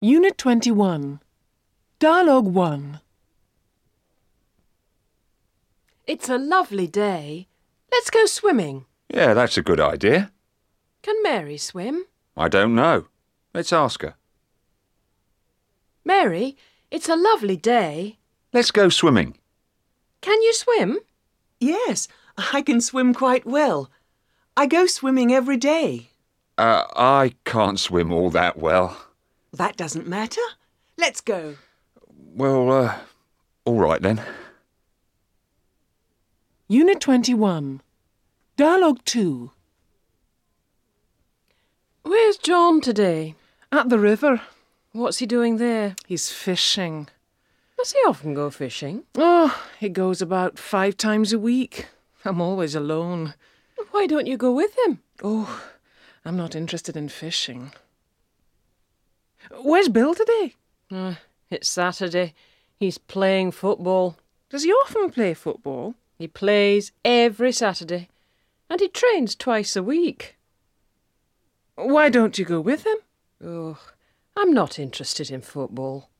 Unit 21. Dialogue 1. It's a lovely day. Let's go swimming. Yeah, that's a good idea. Can Mary swim? I don't know. Let's ask her. Mary, it's a lovely day. Let's go swimming. Can you swim? Yes, I can swim quite well. I go swimming every day. Uh, I can't swim all that well. That doesn't matter. Let's go. Well, uh, all right then. Unit 21. Dialogue 2. Where's John today? At the river. What's he doing there? He's fishing. Does he often go fishing? Oh, he goes about five times a week. I'm always alone. Why don't you go with him? Oh, I'm not interested in fishing. Where's Bill today? Uh, it's Saturday. He's playing football. Does he often play football? He plays every Saturday. And he trains twice a week. Why don't you go with him? Oh, I'm not interested in football.